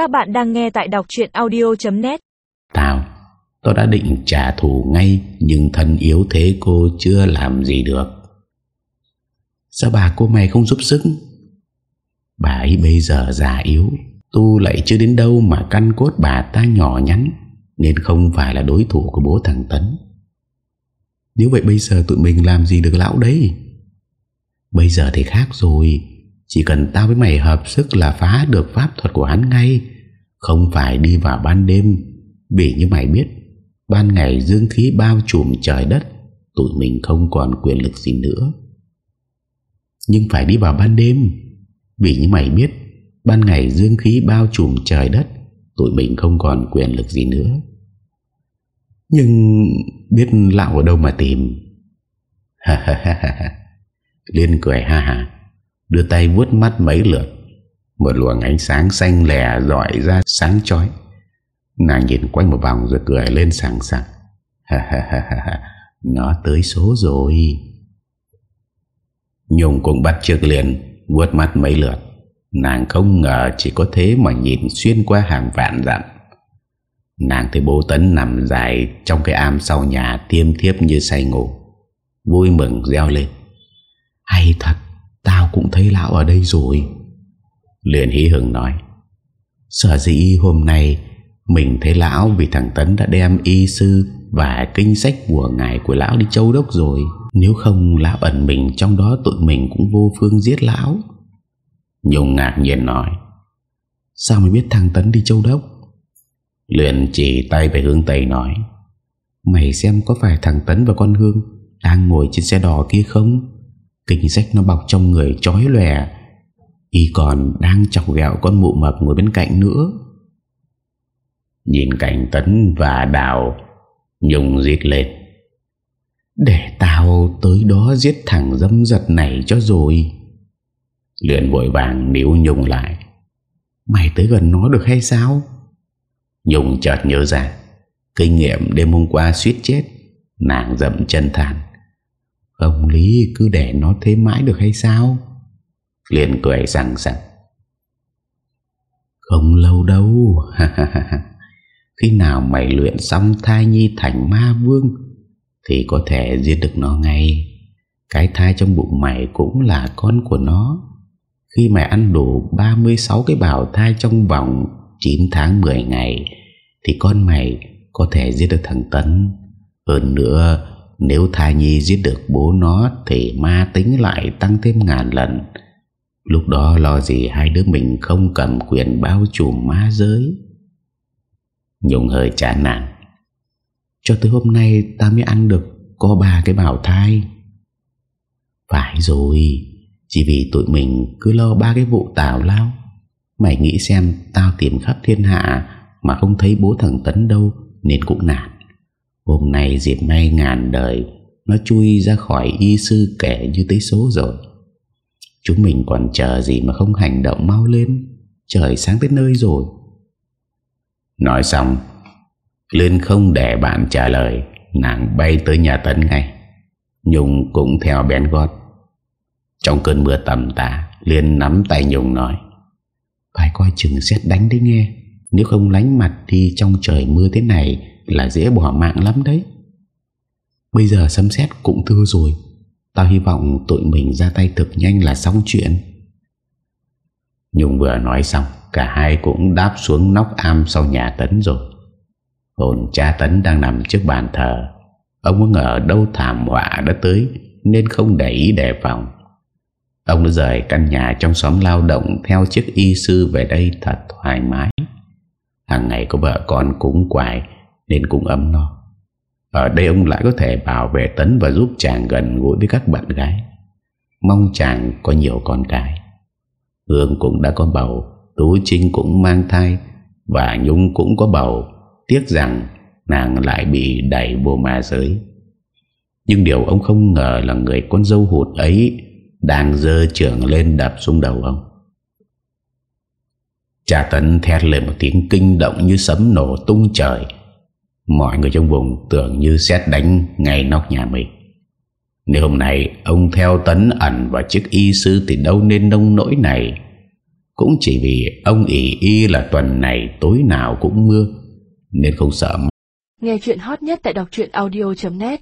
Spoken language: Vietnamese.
Các bạn đang nghe tại đọc chuyện audio.net Tao Tôi đã định trả thù ngay, Nhưng thân yếu thế cô chưa làm gì được. Sao bà cô mày không giúp sức? Bà ấy bây giờ già yếu, Tu lại chưa đến đâu mà căn cốt bà ta nhỏ nhắn, Nên không phải là đối thủ của bố thằng Tấn. Nếu vậy bây giờ tụi mình làm gì được lão đấy? Bây giờ thì khác rồi chỉ cần tao với mày hợp sức là phá được pháp thuật của hắn ngay. Không phải đi vào ban đêm, Vì như mày biết, Ban ngày dương khí bao trùm trời đất, Tụi mình không còn quyền lực gì nữa. Nhưng phải đi vào ban đêm, Vì như mày biết, Ban ngày dương khí bao trùm trời đất, Tụi mình không còn quyền lực gì nữa. Nhưng biết lão ở đâu mà tìm? Ha ha ha ha Liên cười ha ha Đưa tay vuốt mắt mấy lượt. Một luồng ánh sáng xanh lẻ dọi ra sáng chói. Nàng nhìn quanh một vòng rồi cười lên sảng sảng. Ha ha ha ha Nó tới số rồi. Nhung cũng bắt trước liền, vuốt mắt mấy lượt. Nàng không ngờ chỉ có thế mà nhìn xuyên qua hàng vạn dặm. Nàng thấy bố tấn nằm dài trong cái am sau nhà tiêm thiếp như say ngủ. Vui mừng reo lên. Hay thật Tao cũng thấy lão ở đây rồi. Liền hí hừng nói, Sở dĩ hôm nay Mình thấy lão vì thằng Tấn đã đem y sư Và kinh sách của ngài của lão đi châu đốc rồi, Nếu không lão ẩn mình trong đó tụi mình cũng vô phương giết lão. Nhung ngạc nhiên nói, Sao mày biết thằng Tấn đi châu đốc? Liền chỉ tay về hướng Tây nói, Mày xem có phải thằng Tấn và con Hương Đang ngồi trên xe đỏ kia không? Kinh sách nó bọc trong người chói lòe Y còn đang chọc ghẹo con mụ mập ngồi bên cạnh nữa. Nhìn cảnh Tấn và Đào Nhung giết lên. Để tao tới đó giết thằng dâm giật này cho rồi. Luyện vội vàng níu Nhung lại. Mày tới gần nó được hay sao? Nhung chợt nhớ ra, Kinh nghiệm đêm hôm qua suýt chết, Nàng dậm chân than Ông Lý cứ để nó thế mãi được hay sao? Liền cười rằng rằng Không lâu đâu Khi nào mày luyện xong thai nhi thành ma vương Thì có thể giết được nó ngay. Cái thai trong bụng mày cũng là con của nó. Khi mày ăn đủ 36 cái bào thai trong vòng 9 tháng 10 ngày Thì con mày có thể giết được thằng Tấn. Hơn nữa nếu thai nhi giết được bố nó Thì ma tính lại tăng thêm ngàn lần. Lúc đó lo gì hai đứa mình không cầm quyền bao trùm ma giới? Nhung hơi chán nản. Cho tới hôm nay ta mới ăn được Có ba cái bảo thai. Phải rồi, Chỉ vì tụi mình cứ lo ba cái vụ tào lao. Mày nghĩ xem Tao tìm khắp thiên hạ Mà không thấy bố thằng Tấn đâu Nên cũng nản. Hôm nay dịp may ngàn đời, Nó chui ra khỏi y sư kẻ như tới số rồi. Chúng mình còn chờ gì mà không hành động mau lên, Trời sáng tới nơi rồi. Nói xong, liên không để bạn trả lời, Nàng bay tới nhà Tấn ngay. Nhung cũng theo bén gót. Trong cơn mưa tầm tà Liên nắm tay Nhung nói, Phải coi chừng xét đánh đấy nghe. Nếu không lánh mặt thì trong trời mưa thế này là dễ bỏ mạng lắm đấy. Bây giờ sấm xét cũng thưa rồi. Tao hy vọng tụi mình ra tay thực nhanh là xong chuyện. Nhung vừa nói xong, Cả hai cũng đáp xuống nóc am sau nhà Tấn rồi. Hồn cha Tấn đang nằm trước bàn thờ. Ông có ngờ đâu thảm họa đã tới, Nên không để ý đề phòng. Ông đã rời căn nhà trong xóm lao động Theo chiếc y sư về đây thật thoải mái. Hàng ngày có vợ con cũng quài nên cũng ấm no. Ở đây ông lại có thể bảo vệ Tấn Và giúp chàng gần gũi với các bạn gái. Mong chàng có nhiều con cái. Hương cũng đã có bầu, Tú Trinh cũng mang thai Và Nhung cũng có bầu. Tiếc rằng nàng lại bị đẩy vô ma giới. Nhưng điều ông không ngờ là người con dâu hụt ấy Đang dơ trưởng lên đập xuống đầu ông. Cha Tấn thét lên một tiếng kinh động như sấm nổ tung trời. Mọi người trong vùng tưởng như xét đánh ngay nóc nhà mình. Nếu hôm nay ông theo Tấn ẩn và chức y sư thì đâu nên nông nỗi này. Cũng chỉ vì ông ỷ y là tuần này tối nào cũng mưa, Nên không sợ Nghe chuyện hot nhất tại đọc audio.net